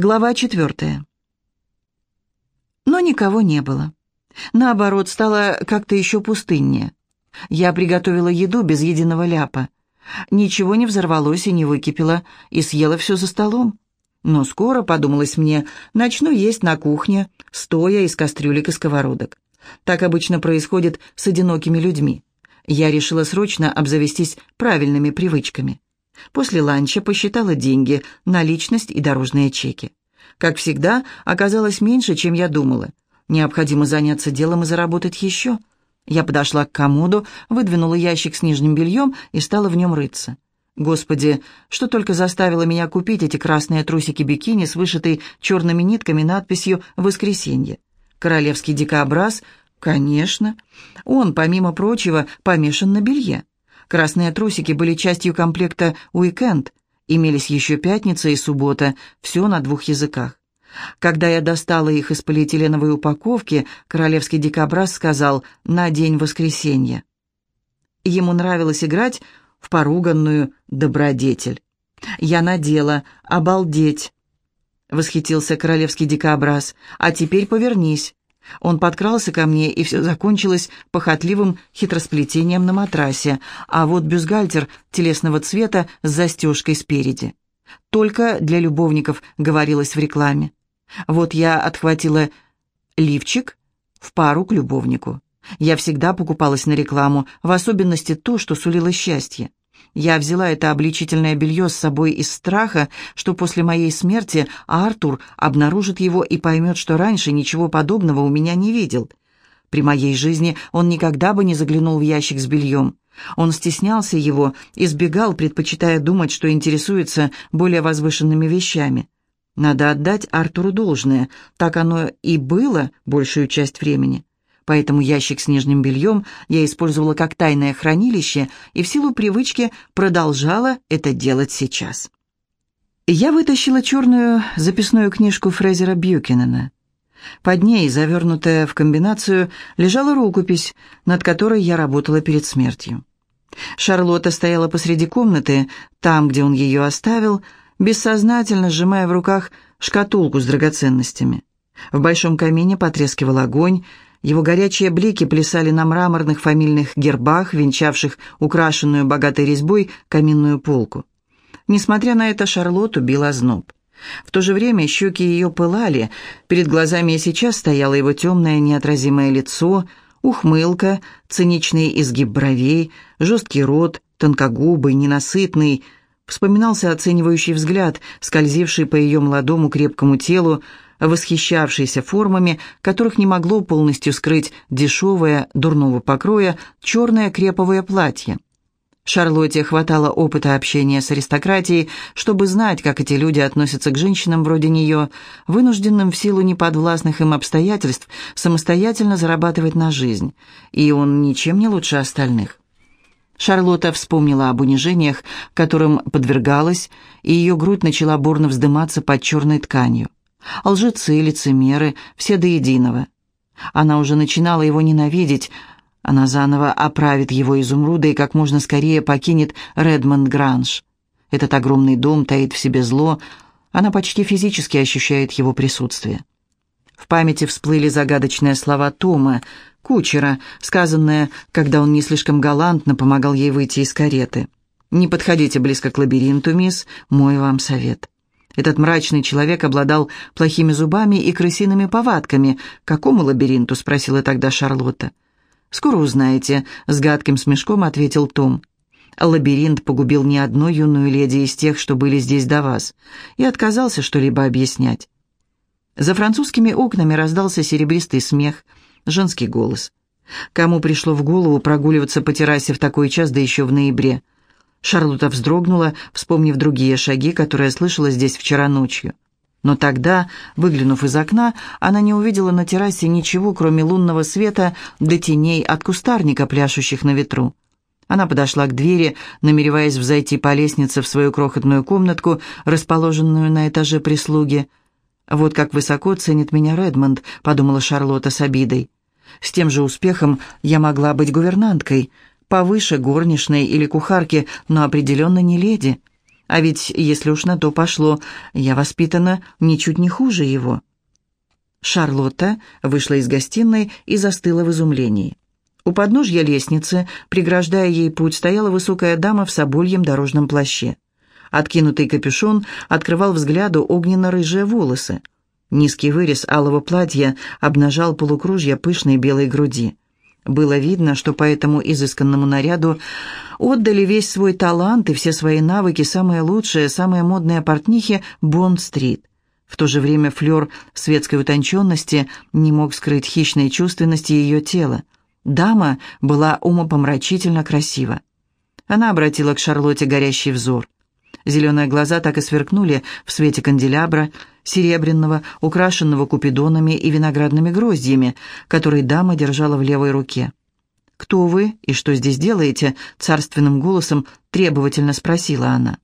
Глава четвертая. Но никого не было. Наоборот, стало как-то еще пустыннее. Я приготовила еду без единого ляпа. Ничего не взорвалось и не выкипело, и съела все за столом. Но скоро, подумалось мне, начну есть на кухне, стоя из кастрюлек и сковородок. Так обычно происходит с одинокими людьми. Я решила срочно обзавестись правильными привычками. После ланча посчитала деньги, наличность и дорожные чеки. Как всегда, оказалось меньше, чем я думала. Необходимо заняться делом и заработать еще. Я подошла к комоду, выдвинула ящик с нижним бельем и стала в нем рыться. Господи, что только заставило меня купить эти красные трусики-бикини с вышитой черными нитками надписью «Воскресенье». Королевский дикобраз? Конечно. Он, помимо прочего, помешан на белье. Красные трусики были частью комплекта «Уикенд». Имелись еще пятница и суббота, все на двух языках. Когда я достала их из полиэтиленовой упаковки, королевский дикобраз сказал «на день воскресенья». Ему нравилось играть в поруганную добродетель. Я надела «обалдеть», — восхитился королевский дикобраз. «А теперь повернись». Он подкрался ко мне, и все закончилось похотливым хитросплетением на матрасе, а вот бюстгальтер телесного цвета с застежкой спереди. «Только для любовников», — говорилось в рекламе. Вот я отхватила лифчик в пару к любовнику. Я всегда покупалась на рекламу, в особенности то, что сулило счастье. Я взяла это обличительное белье с собой из страха, что после моей смерти Артур обнаружит его и поймет, что раньше ничего подобного у меня не видел. При моей жизни он никогда бы не заглянул в ящик с бельем. Он стеснялся его, избегал, предпочитая думать, что интересуется более возвышенными вещами. Надо отдать Артуру должное, так оно и было большую часть времени поэтому ящик с нижним бельем я использовала как тайное хранилище и в силу привычки продолжала это делать сейчас. Я вытащила черную записную книжку Фрезера Бьюкинена. Под ней, завернутая в комбинацию, лежала рукопись, над которой я работала перед смертью. Шарлотта стояла посреди комнаты, там, где он ее оставил, бессознательно сжимая в руках шкатулку с драгоценностями. В большом камине потрескивал огонь, его горячие блики плясали на мраморных фамильных гербах, венчавших украшенную богатой резьбой каминную полку. Несмотря на это, Шарлотту бил озноб. В то же время щеки ее пылали, перед глазами и сейчас стояло его темное неотразимое лицо, ухмылка, циничный изгиб бровей, жесткий рот, тонкогубый, ненасытный. Вспоминался оценивающий взгляд, скользивший по ее молодому крепкому телу, восхищавшийся формами, которых не могло полностью скрыть дешевое, дурного покроя, черное креповое платье. Шарлотте хватало опыта общения с аристократией, чтобы знать, как эти люди относятся к женщинам вроде нее, вынужденным в силу неподвластных им обстоятельств самостоятельно зарабатывать на жизнь, и он ничем не лучше остальных. Шарлотта вспомнила об унижениях, которым подвергалась, и ее грудь начала бурно вздыматься под черной тканью лжецы, лицемеры, все до единого. Она уже начинала его ненавидеть, она заново оправит его изумруда и как можно скорее покинет Редмонд Гранж. Этот огромный дом таит в себе зло, она почти физически ощущает его присутствие. В памяти всплыли загадочные слова Тома, кучера, сказанные, когда он не слишком галантно помогал ей выйти из кареты. «Не подходите близко к лабиринту, мисс, мой вам совет». Этот мрачный человек обладал плохими зубами и крысиными повадками. «Какому лабиринту?» — спросила тогда Шарлотта. «Скоро узнаете», — с гадким смешком ответил Том. «Лабиринт погубил не одну юную леди из тех, что были здесь до вас, и отказался что-либо объяснять». За французскими окнами раздался серебристый смех, женский голос. Кому пришло в голову прогуливаться по террасе в такой час, да еще в ноябре? Шарлотта вздрогнула, вспомнив другие шаги, которые слышала здесь вчера ночью. Но тогда, выглянув из окна, она не увидела на террасе ничего, кроме лунного света до теней от кустарника, пляшущих на ветру. Она подошла к двери, намереваясь взойти по лестнице в свою крохотную комнатку, расположенную на этаже прислуги. «Вот как высоко ценит меня Редмонд», — подумала Шарлотта с обидой. «С тем же успехом я могла быть гувернанткой», — повыше горничной или кухарки, но определенно не леди. А ведь, если уж на то пошло, я воспитана ничуть не хуже его. Шарлотта вышла из гостиной и застыла в изумлении. У подножья лестницы, преграждая ей путь, стояла высокая дама в собольем дорожном плаще. Откинутый капюшон открывал взгляду огненно-рыжие волосы. Низкий вырез алого платья обнажал полукружья пышной белой груди. Было видно, что по этому изысканному наряду отдали весь свой талант и все свои навыки самые лучшие, самые модные портнихи Бонд-стрит. В то же время флер светской утонченности не мог скрыть хищной чувственности ее тела. Дама была умопомрачительно красива. Она обратила к Шарлотте горящий взор. Зеленые глаза так и сверкнули в свете канделябра, серебряного, украшенного купидонами и виноградными гроздьями, который дама держала в левой руке. «Кто вы и что здесь делаете?» — царственным голосом требовательно спросила она.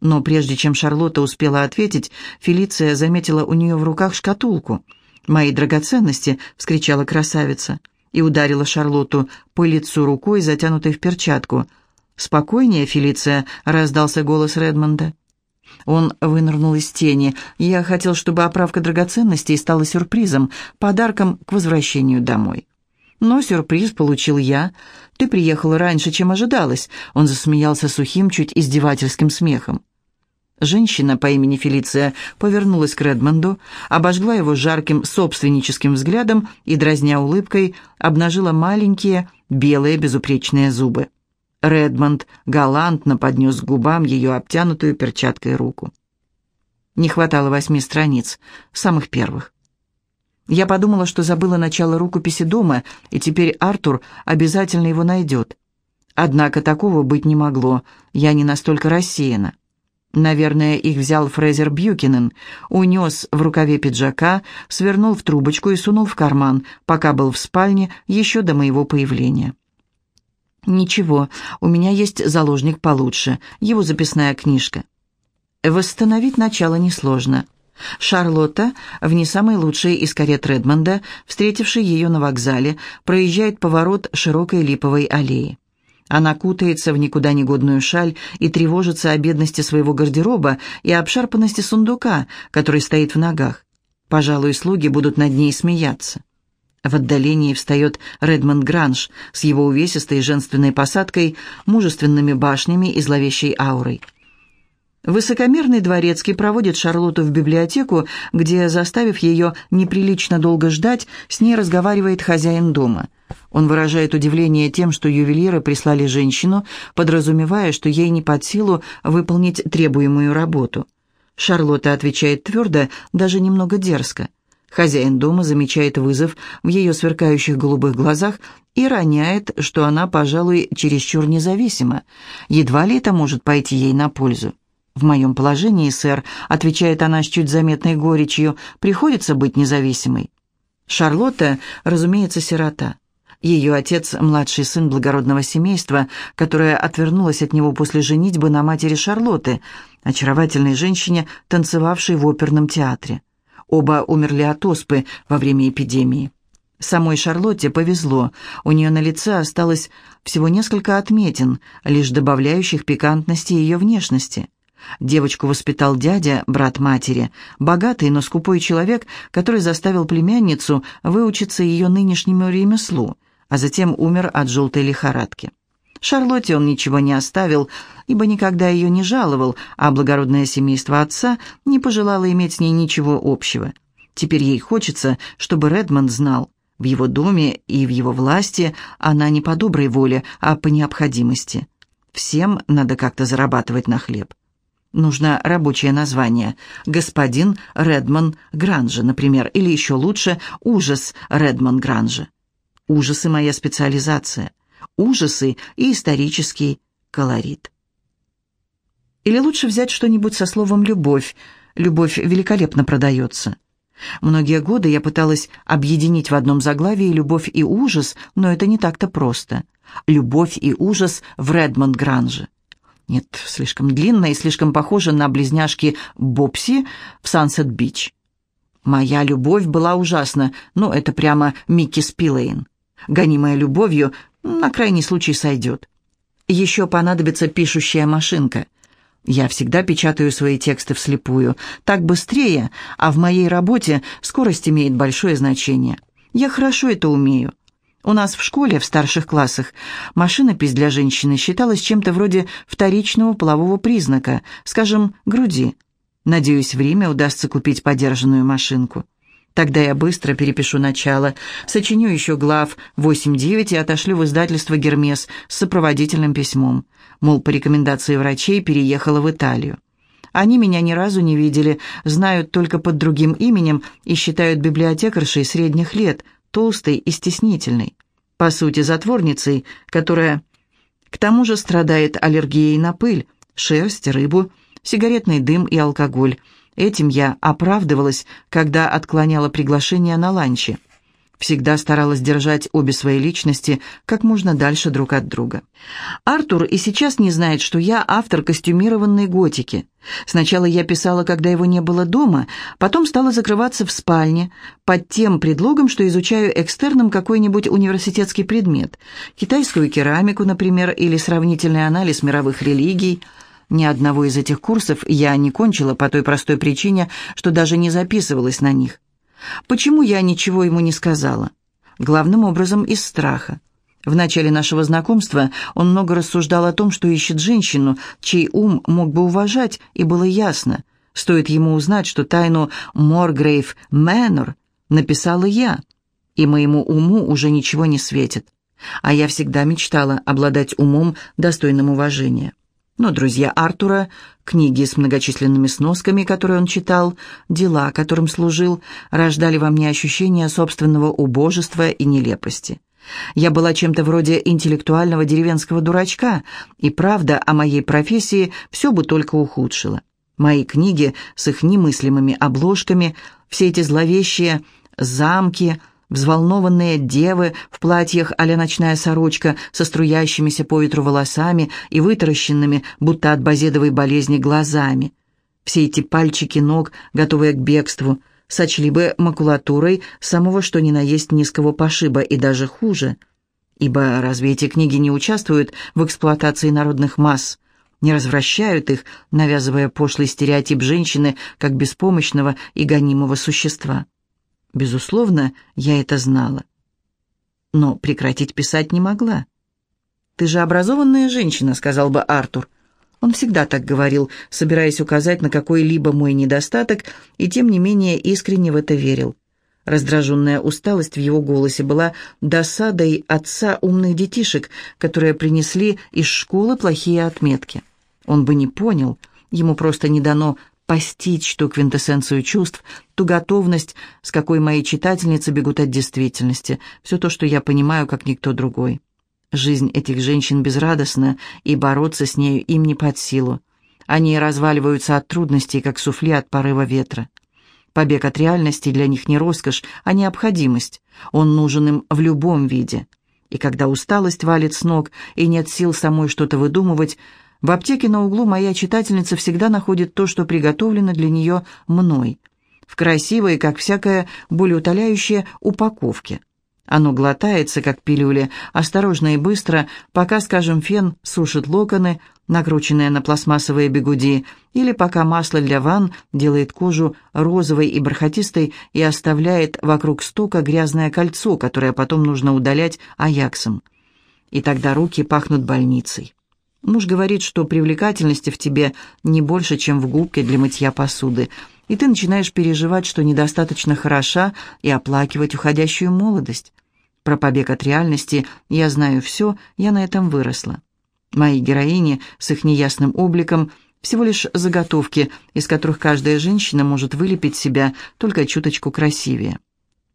Но прежде чем Шарлотта успела ответить, Фелиция заметила у нее в руках шкатулку. «Мои драгоценности!» — вскричала красавица и ударила Шарлотту по лицу рукой, затянутой в перчатку. «Спокойнее, Фелиция!» — раздался голос Редмонда. Он вынырнул из тени. «Я хотел, чтобы оправка драгоценностей стала сюрпризом, подарком к возвращению домой». Но сюрприз получил я. Ты приехала раньше, чем ожидалось. Он засмеялся сухим, чуть издевательским смехом. Женщина по имени Фелиция повернулась к Редмонду, обожгла его жарким собственническим взглядом и, дразня улыбкой, обнажила маленькие белые безупречные зубы. Редмонд галантно поднес к губам ее обтянутую перчаткой руку. Не хватало восьми страниц, самых первых. Я подумала, что забыла начало рукописи дома, и теперь Артур обязательно его найдет. Однако такого быть не могло, я не настолько рассеяна. Наверное, их взял Фрезер Бьюкинен, унес в рукаве пиджака, свернул в трубочку и сунул в карман, пока был в спальне еще до моего появления. «Ничего, у меня есть заложник получше, его записная книжка». Восстановить начало несложно. Шарлотта, в не самой лучшей из карет Редмонда, встретивший ее на вокзале, проезжает поворот широкой липовой аллеи. Она кутается в никуда не годную шаль и тревожится о бедности своего гардероба и обшарпанности сундука, который стоит в ногах. Пожалуй, слуги будут над ней смеяться. В отдалении встает Редмонд Гранж с его увесистой женственной посадкой, мужественными башнями и зловещей аурой. Высокомерный дворецкий проводит Шарлотту в библиотеку, где, заставив ее неприлично долго ждать, с ней разговаривает хозяин дома. Он выражает удивление тем, что ювелиры прислали женщину, подразумевая, что ей не под силу выполнить требуемую работу. Шарлотта отвечает твердо, даже немного дерзко. Хозяин дома замечает вызов в ее сверкающих голубых глазах и роняет, что она, пожалуй, чересчур независима. Едва ли это может пойти ей на пользу. «В моем положении, сэр», — отвечает она с чуть заметной горечью, — «приходится быть независимой». Шарлотта, разумеется, сирота. Ее отец – младший сын благородного семейства, которое отвернулось от него после женитьбы на матери Шарлотты, очаровательной женщине, танцевавшей в оперном театре. Оба умерли от оспы во время эпидемии. Самой Шарлотте повезло, у нее на лице осталось всего несколько отметин, лишь добавляющих пикантности ее внешности. Девочку воспитал дядя, брат матери, богатый, но скупой человек, который заставил племянницу выучиться ее нынешнему ремеслу, а затем умер от желтой лихорадки. Шарлотте он ничего не оставил, ибо никогда ее не жаловал, а благородное семейство отца не пожелало иметь с ней ничего общего. Теперь ей хочется, чтобы Редмонд знал, в его доме и в его власти она не по доброй воле, а по необходимости. Всем надо как-то зарабатывать на хлеб. Нужно рабочее название. «Господин Редман Гранжа», например, или еще лучше «Ужас Редман Гранжа». Ужасы – моя специализация. Ужасы и исторический колорит. Или лучше взять что-нибудь со словом «любовь». Любовь великолепно продается. Многие годы я пыталась объединить в одном заглавии любовь и ужас, но это не так-то просто. Любовь и ужас в Редмонд Гранже. Нет, слишком длинно и слишком похоже на близняшки Бобси в Сансет-Бич. Моя любовь была ужасна, но это прямо Микки Спиллейн. Гонимая любовью, на крайний случай сойдет. Еще понадобится пишущая машинка. Я всегда печатаю свои тексты вслепую. Так быстрее, а в моей работе скорость имеет большое значение. Я хорошо это умею. У нас в школе, в старших классах, машинопись для женщины считалась чем-то вроде вторичного полового признака, скажем, груди. Надеюсь, в Риме удастся купить подержанную машинку. Тогда я быстро перепишу начало, сочиню еще глав 8-9 и отошлю в издательство «Гермес» с сопроводительным письмом. Мол, по рекомендации врачей переехала в Италию. Они меня ни разу не видели, знают только под другим именем и считают библиотекаршей средних лет, толстой и стеснительной. По сути, затворницей, которая к тому же страдает аллергией на пыль, шерсть, рыбу, сигаретный дым и алкоголь – Этим я оправдывалась, когда отклоняла приглашение на ланчи. Всегда старалась держать обе свои личности как можно дальше друг от друга. Артур и сейчас не знает, что я автор костюмированной готики. Сначала я писала, когда его не было дома, потом стала закрываться в спальне, под тем предлогом, что изучаю экстерном какой-нибудь университетский предмет, китайскую керамику, например, или сравнительный анализ мировых религий – ни одного из этих курсов я не кончила по той простой причине, что даже не записывалась на них. Почему я ничего ему не сказала? Главным образом из страха. В начале нашего знакомства он много рассуждал о том, что ищет женщину, чей ум мог бы уважать, и было ясно, стоит ему узнать, что тайну Моргрейв Мэннер написала я, и моему уму уже ничего не светит. А я всегда мечтала обладать умом, достойным уважения. Но друзья Артура, книги с многочисленными сносками, которые он читал, дела, которым служил, рождали во мне ощущение собственного убожества и нелепости. Я была чем-то вроде интеллектуального деревенского дурачка, и правда о моей профессии все бы только ухудшила. Мои книги с их немыслимыми обложками, все эти зловещие замки – Взволнованные девы в платьях а ночная сорочка со струящимися по ветру волосами и вытаращенными, будто от базедовой болезни, глазами. Все эти пальчики ног, готовые к бегству, сочли бы макулатурой самого что ни на есть низкого пошиба и даже хуже. Ибо разве эти книги не участвуют в эксплуатации народных масс, не развращают их, навязывая пошлый стереотип женщины как беспомощного и гонимого существа? Безусловно, я это знала. Но прекратить писать не могла. «Ты же образованная женщина», — сказал бы Артур. Он всегда так говорил, собираясь указать на какой-либо мой недостаток, и тем не менее искренне в это верил. Раздраженная усталость в его голосе была досадой отца умных детишек, которые принесли из школы плохие отметки. Он бы не понял, ему просто не дано постичь ту квинтэссенцию чувств, ту готовность, с какой мои читательницы бегут от действительности, все то, что я понимаю, как никто другой. Жизнь этих женщин безрадостна, и бороться с нею им не под силу. Они разваливаются от трудностей, как суфле от порыва ветра. Побег от реальности для них не роскошь, а необходимость. Он нужен им в любом виде. И когда усталость валит с ног, и нет сил самой что-то выдумывать, в аптеке на углу моя читательница всегда находит то, что приготовлено для нее мной, в красивой, как всякая болеутоляющая упаковке. Оно глотается, как пилюли, осторожно и быстро, пока, скажем, фен сушит локоны, накрученные на пластмассовые бегуди, или пока масло для ванн делает кожу розовой и бархатистой и оставляет вокруг стока грязное кольцо, которое потом нужно удалять аяксом. И тогда руки пахнут больницей. Муж говорит, что привлекательности в тебе не больше, чем в губке для мытья посуды, и ты начинаешь переживать, что недостаточно хороша, и оплакивать уходящую молодость. Про побег от реальности я знаю все, я на этом выросла. Мои героини с их неясным обликом всего лишь заготовки, из которых каждая женщина может вылепить себя только чуточку красивее.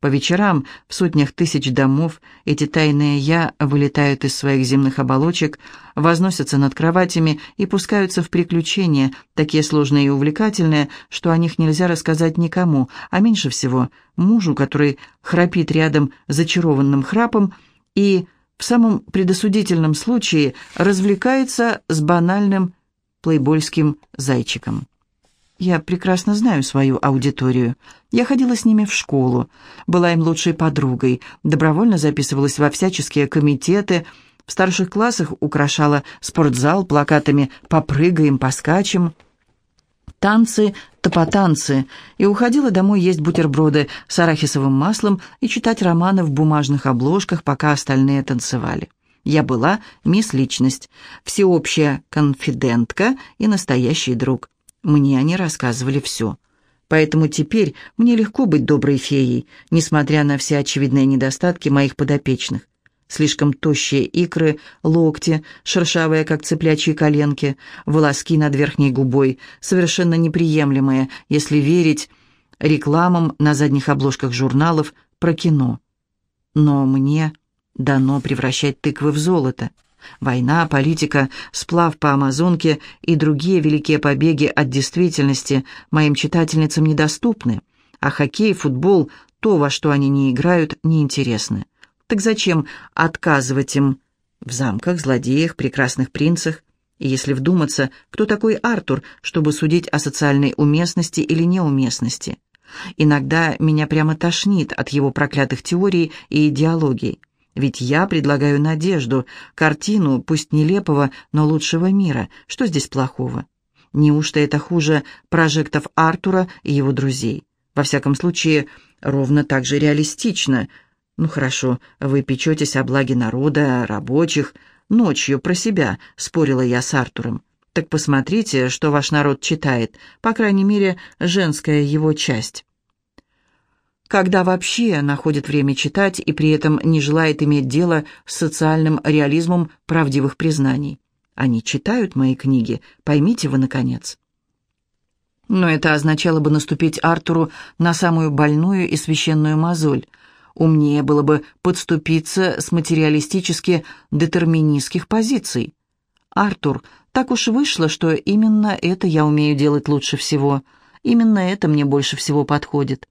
По вечерам в сотнях тысяч домов эти тайные «я» вылетают из своих земных оболочек, возносятся над кроватями и пускаются в приключения, такие сложные и увлекательные, что о них нельзя рассказать никому, а меньше всего мужу, который храпит рядом зачарованным храпом и в самом предосудительном случае развлекается с банальным плейбольским зайчиком. Я прекрасно знаю свою аудиторию. Я ходила с ними в школу, была им лучшей подругой, добровольно записывалась во всяческие комитеты, В старших классах украшала спортзал плакатами «Попрыгаем, поскачем», танцы, топотанцы, и уходила домой есть бутерброды с арахисовым маслом и читать романы в бумажных обложках, пока остальные танцевали. Я была мисс Личность, всеобщая конфидентка и настоящий друг. Мне они рассказывали все. Поэтому теперь мне легко быть доброй феей, несмотря на все очевидные недостатки моих подопечных. Слишком тощие икры, локти, шершавые, как цыплячьи коленки, волоски над верхней губой, совершенно неприемлемые, если верить рекламам на задних обложках журналов про кино. Но мне дано превращать тыквы в золото. Война, политика, сплав по Амазонке и другие великие побеги от действительности моим читательницам недоступны, а хоккей, футбол, то, во что они не играют, неинтересны. Так зачем отказывать им в замках, злодеях, прекрасных принцах? И если вдуматься, кто такой Артур, чтобы судить о социальной уместности или неуместности? Иногда меня прямо тошнит от его проклятых теорий и идеологий. Ведь я предлагаю надежду, картину, пусть нелепого, но лучшего мира. Что здесь плохого? Неужто это хуже прожектов Артура и его друзей? Во всяком случае, ровно так же реалистично. Ну хорошо, вы печетесь о благе народа, рабочих. Ночью про себя, спорила я с Артуром. Так посмотрите, что ваш народ читает, по крайней мере, женская его часть когда вообще находит время читать и при этом не желает иметь дело с социальным реализмом правдивых признаний. Они читают мои книги, поймите вы, наконец. Но это означало бы наступить Артуру на самую больную и священную мозоль. Умнее было бы подступиться с материалистически детерминистских позиций. Артур, так уж вышло, что именно это я умею делать лучше всего. Именно это мне больше всего подходит.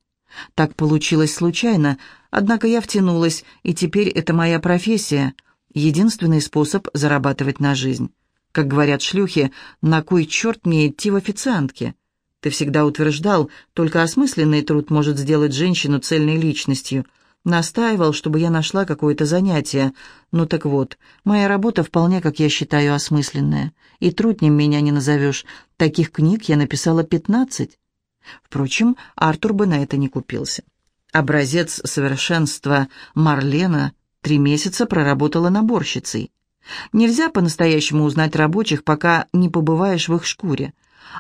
Так получилось случайно, однако я втянулась, и теперь это моя профессия, единственный способ зарабатывать на жизнь. Как говорят шлюхи, на кой черт мне идти в официантке? Ты всегда утверждал, только осмысленный труд может сделать женщину цельной личностью. Настаивал, чтобы я нашла какое-то занятие. Ну так вот, моя работа вполне, как я считаю, осмысленная. И труднем меня не назовешь. Таких книг я написала пятнадцать. Впрочем, Артур бы на это не купился. Образец совершенства Марлена три месяца проработала наборщицей. Нельзя по-настоящему узнать рабочих, пока не побываешь в их шкуре,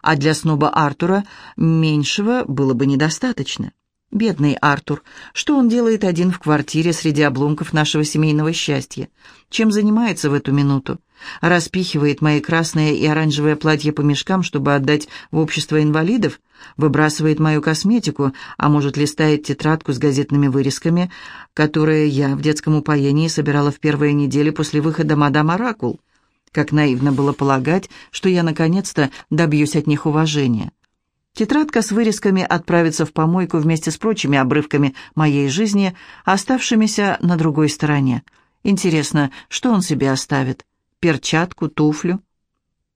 а для сноба Артура меньшего было бы недостаточно. Бедный Артур, что он делает один в квартире среди обломков нашего семейного счастья? Чем занимается в эту минуту? Распихивает мои красные и оранжевые платья по мешкам, чтобы отдать в общество инвалидов? Выбрасывает мою косметику, а может листает тетрадку с газетными вырезками, которые я в детском упоении собирала в первые недели после выхода «Мадам Оракул»? Как наивно было полагать, что я наконец-то добьюсь от них уважения. Тетрадка с вырезками отправится в помойку вместе с прочими обрывками моей жизни, оставшимися на другой стороне. Интересно, что он себе оставит? Перчатку, туфлю?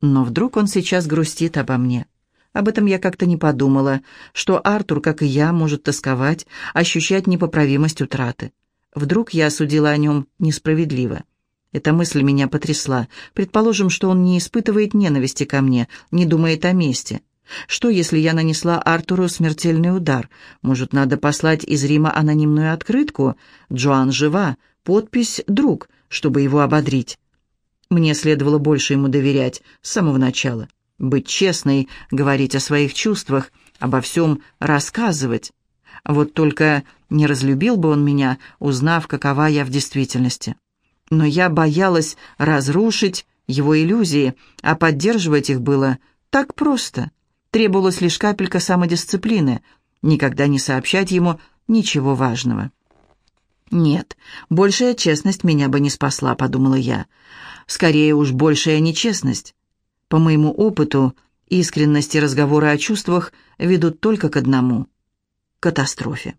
Но вдруг он сейчас грустит обо мне. Об этом я как-то не подумала, что Артур, как и я, может тосковать, ощущать непоправимость утраты. Вдруг я осудила о нем несправедливо. Эта мысль меня потрясла. Предположим, что он не испытывает ненависти ко мне, не думает о мести. Что, если я нанесла Артуру смертельный удар? Может, надо послать из Рима анонимную открытку? Джоан жива, подпись «Друг», чтобы его ободрить. Мне следовало больше ему доверять с самого начала. Быть честной, говорить о своих чувствах, обо всем рассказывать. Вот только не разлюбил бы он меня, узнав, какова я в действительности. Но я боялась разрушить его иллюзии, а поддерживать их было так просто — Требовалась лишь капелька самодисциплины, никогда не сообщать ему ничего важного. «Нет, большая честность меня бы не спасла», — подумала я. «Скорее уж большая нечестность. По моему опыту, искренность и разговоры о чувствах ведут только к одному — катастрофе».